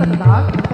Guten Tag.